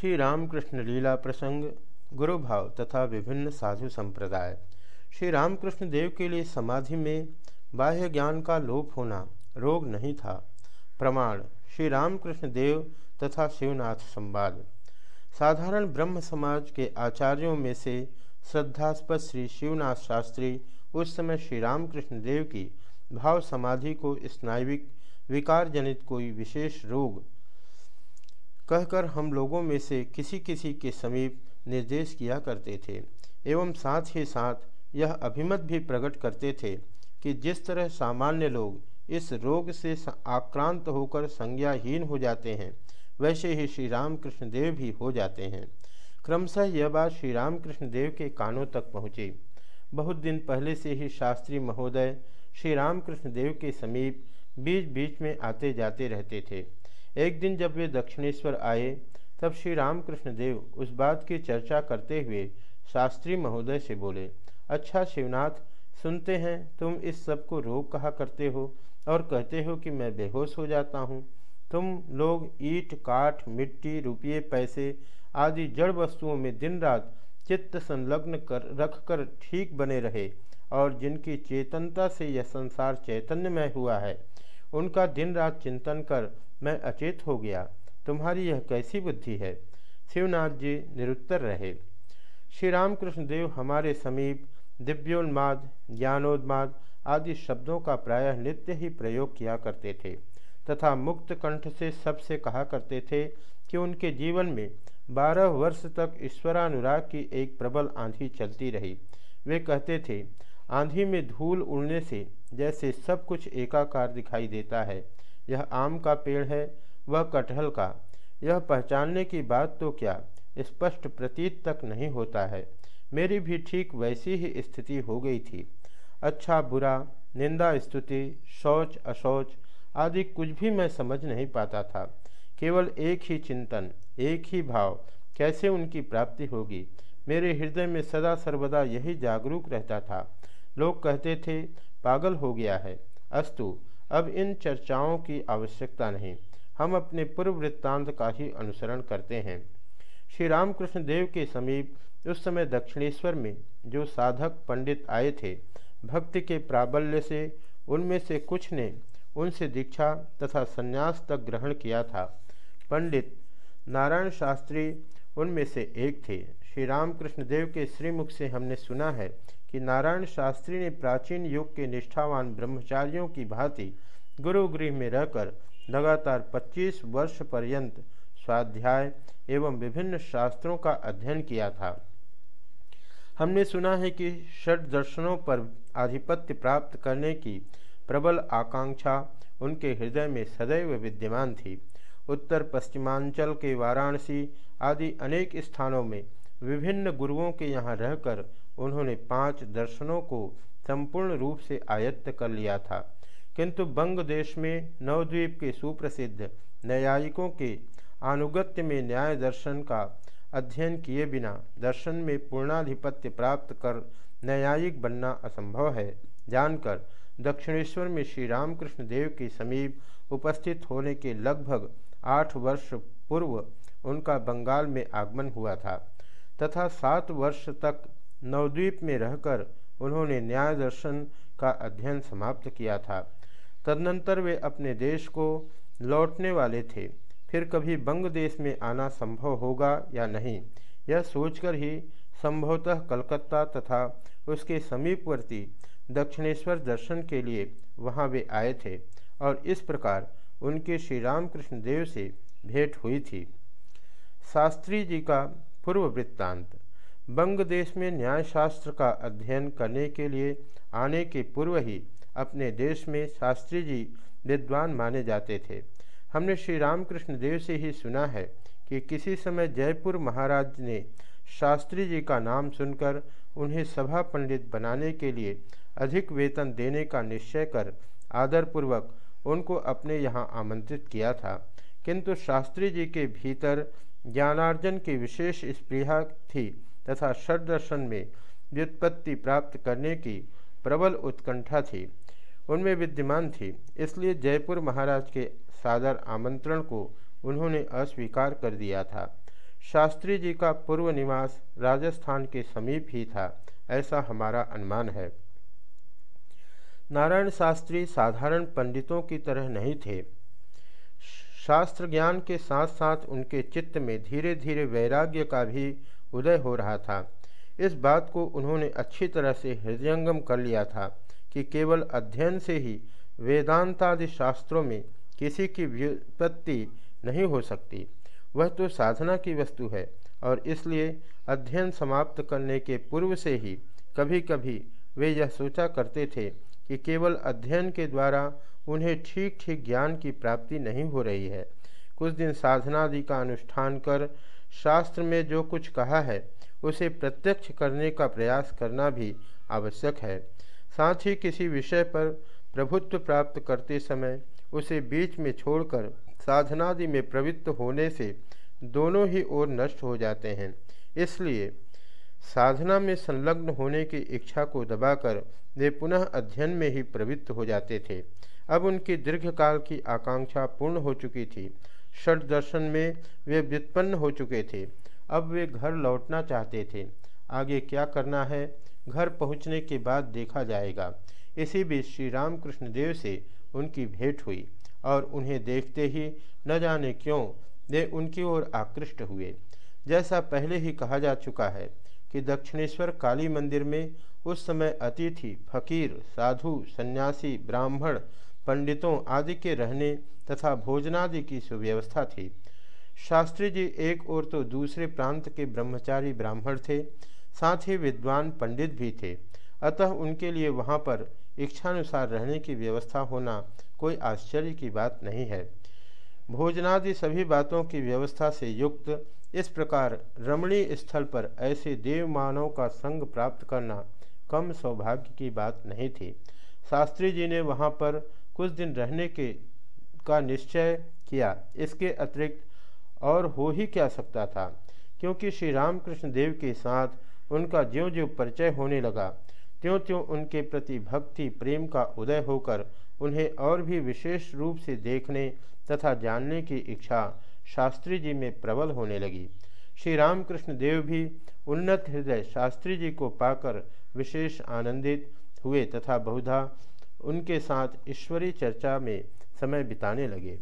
श्री रामकृष्ण लीला प्रसंग गुरु भाव तथा विभिन्न साधु संप्रदाय। श्री रामकृष्ण देव के लिए समाधि में बाह्य ज्ञान का लोप होना रोग नहीं था। प्रमाण श्री रामकृष्ण देव तथा शिवनाथ संवाद। साधारण ब्रह्म समाज के आचार्यों में से श्रद्धास्पद श्री शिवनाथ शास्त्री उस समय श्री रामकृष्ण देव की भाव समाधि को स्नायविक, विकार जनित कोई विशेष रोग कहकर हम लोगों में से किसी किसी के समीप निर्देश किया करते थे, एवं साथ ही साथ यह अभिमत भी प्रकट करते थे कि जिस तरह सामान्य लोग इस रोग से आक्रांत होकर संज्ञाहीन हो जाते हैं, वैसे ही श्री रामकृष्ण देव भी हो जाते हैं। क्रमशः यह बात श्री रामकृष्ण देव के कानों तक पहुँची। बहुत दिन पहले से ही शास्त्री महोदय श्री रामकृष्ण देव के समीप बीच बीच में आते जाते रहते थे। एक दिन जब वे दक्षिणेश्वर आए, तब श्री रामकृष्ण देव उस बात की चर्चा करते हुए शास्त्री महोदय से बोले अच्छा शिवनाथ, सुनते हैं, तुम इस सबको रोग कहा करते हो और कहते हो कि मैं बेहोश हो जाता हूँ। तुम लोग ईट, काठ, मिट्टी, रुपये, पैसे आदि जड़ वस्तुओं में दिन रात चित्त संलग्न कर रख कर ठीक बने रहे और जिनकी चेतनता से यह संसार चैतन्यमय हुआ है। उनका दिन रात चिंतन कर मैं अचेत हो गया। तुम्हारी यह कैसी बुद्धि है? शिवनाथ जी निरुत्तर रहे। श्री रामकृष्ण देव हमारे समीप दिव्योन्माद, ज्ञानोन्माद आदि शब्दों का प्रायः नित्य ही प्रयोग किया करते थे तथा मुक्त कंठ से सबसे कहा करते थे कि उनके जीवन में बारह वर्ष तक ईश्वरानुराग की एक प्रबल आंधी चलती रही। वे कहते थे, आंधी में धूल उड़ने से जैसे सब कुछ एकाकार दिखाई देता है। यह आम का पेड़ है, वह कटहल का। यह पहचानने की बात तो क्या? स्पष्ट प्रतीत तक नहीं होता है। मेरी भी ठीक वैसी ही स्थिति हो गई थी। अच्छा बुरा, निंदा, स्तुति, शौच अशौच आदि कुछ भी मैं समझ नहीं पाता था। केवल एक ही चिंतन, एक ही भाव, कैसे उनकी प्राप्ति होगी? मेरे हृदय में सदा सर्वदा यही जागरूक रहता था। लोग कहते थे पागल हो गया है। अस्तु, अब इन चर्चाओं की आवश्यकता नहीं। हम अपने पूर्व वृत्तांत का ही अनुसरण करते हैं। श्री रामकृष्ण देव के समीप, उस समय दक्षिणेश्वर में, जो साधक पंडित आए थे, भक्ति के प्राबल्य से, उनमें से कुछ ने उनसे दीक्षा तथा संन्यास तक ग्रहण किया था। पंडित नारायण शास्त्री उनमें से एक थे। श्री रामकृष्ण देव के श्रीमुख से हमने सुना है कि नारायण शास्त्री ने प्राचीन युग के निष्ठावान ब्रह्मचारियों की भांति गुरुगृह में रहकर लगातार 25 वर्ष पर्यंत स्वाध्याय एवं विभिन्न शास्त्रों का अध्ययन किया था। हमने सुना है कि षट दर्शनों पर आधिपत्य प्राप्त करने की प्रबल आकांक्षा उनके हृदय में सदैव विद्यमान थी। उत्तर, पश्चिमांचल के वाराणसी आदि अनेक स्थानों में विभिन्न गुरुओं के यहाँ रहकर उन्होंने पाँच दर्शनों को संपूर्ण रूप से आयत्त कर लिया था। किंतु बंग देश में नवद्वीप के सुप्रसिद्ध न्यायिकों के आनुगत्य में न्याय दर्शन का अध्ययन किए बिना दर्शन में पूर्णाधिपत्य प्राप्त कर न्यायिक बनना असंभव है, जानकर दक्षिणेश्वर में श्री रामकृष्ण देव के समीप उपस्थित होने के लगभग आठ वर्ष पूर्व उनका बंगाल में आगमन हुआ था तथा सात वर्ष तक नवद्वीप में रहकर उन्होंने न्याय दर्शन का अध्ययन समाप्त किया था। तदनंतर वे अपने देश को लौटने वाले थे। फिर कभी बंग देश में आना संभव होगा या नहीं, यह सोचकर ही संभवतः कलकत्ता तथा उसके समीपवर्ती दक्षिणेश्वर दर्शन के लिए वहाँ वे आए थे और इस प्रकार उनके श्री रामकृष्ण देव से भेंट हुई थी। शास्त्री जी का पूर्व वृत्तांत। बंग देश में न्यायशास्त्र का अध्ययन करने के लिए आने के पूर्व ही अपने देश में शास्त्री जी विद्वान माने जाते थे। हमने श्री रामकृष्ण देव से ही सुना है कि किसी समय जयपुर महाराज ने शास्त्री जी का नाम सुनकर उन्हें सभा पंडित बनाने के लिए अधिक वेतन देने का निश्चय कर आदरपूर्वक उनको अपने यहाँ आमंत्रित किया था। किंतु शास्त्री जी के भीतर ज्ञानार्जन की विशेष स्पृहा थी। तथा षड दर्शन में व्युत्पत्ति प्राप्त करने की प्रबल उत्कंठा थी। उनमें विद्यमान थी, इसलिए जयपुर महाराज के सादर आमंत्रण को उन्होंने अस्वीकार कर दिया था। शास्त्री जी का पूर्व निवास राजस्थान के समीप ही था, ऐसा हमारा अनुमान है। नारायण शास्त्री साधारण पंडितों की तरह नहीं थे। शास्त्र ज्ञान के साथ साथ उनके चित्त में धीरे धीरे वैराग्य का भी उदय हो रहा था। इस बात को उन्होंने अच्छी तरह से हृदयंगम कर लिया था कि केवल अध्ययन से ही वेदांतादि शास्त्रों में किसी की व्युत्पत्ति नहीं हो सकती। वह तो साधना की वस्तु है और इसलिए अध्ययन समाप्त करने के पूर्व से ही कभी कभी वे यह सोचा करते थे कि केवल अध्ययन के द्वारा उन्हें ठीक ठीक ज्ञान की प्राप्ति नहीं हो रही है। कुछ दिन साधनादि का अनुष्ठान कर शास्त्र में जो कुछ कहा है, उसे प्रत्यक्ष करने का प्रयास करना भी आवश्यक है। साथ ही किसी विषय पर प्रभुत्व प्राप्त करते समय उसे बीच में छोड़कर साधनादि में प्रवृत्त होने से दोनों ही ओर नष्ट हो जाते हैं। इसलिए साधना में संलग्न होने की इच्छा को दबाकर वे पुनः अध्ययन में ही प्रवृत्त हो जाते थे। अब उनकी दीर्घकाल की आकांक्षा पूर्ण हो चुकी थी। षट दर्शन में वे व्युत्पन्न हो चुके थे। अब वे घर लौटना चाहते थे। आगे क्या करना है? घर पहुँचने के बाद देखा जाएगा। इसी बीच श्री रामकृष्ण देव से उनकी भेंट हुई और उन्हें देखते ही न जाने क्यों वे उनकी ओर आकृष्ट हुए। जैसा पहले ही कहा जा चुका है कि दक्षिणेश्वर काली मंदिर में उस समय अतिथि, फकीर, साधु, सन्यासी, ब्राह्मण पंडितों आदि के रहने तथा भोजनादि की सुव्यवस्था थी। शास्त्री जी एक ओर तो दूसरे प्रांत के ब्रह्मचारी ब्राह्मण थे, साथ ही विद्वान पंडित भी थे। अतः उनके लिए वहाँ पर इच्छानुसार रहने की व्यवस्था होना कोई आश्चर्य की बात नहीं है। भोजनादि सभी बातों की व्यवस्था से युक्त इस प्रकार रमणीय स्थल पर ऐसे देव मानव का संग प्राप्त करना कम सौभाग्य की बात नहीं थी। शास्त्री जी ने वहाँ पर कुछ दिन रहने के का निश्चय किया। इसके अतिरिक्त और हो ही क्या सकता था? क्योंकि श्री रामकृष्ण देव के साथ उनका ज्यो ज्यो परिचय होने लगा त्यों त्यों उनके प्रति भक्ति, प्रेम का उदय होकर उन्हें और भी विशेष रूप से देखने तथा जानने की इच्छा शास्त्री जी में प्रबल होने लगी। श्री रामकृष्ण देव भी उन्नत हृदय शास्त्री जी को पाकर विशेष आनंदित हुए तथा बहुधा उनके साथ ईश्वरीय चर्चा में समय बिताने लगे।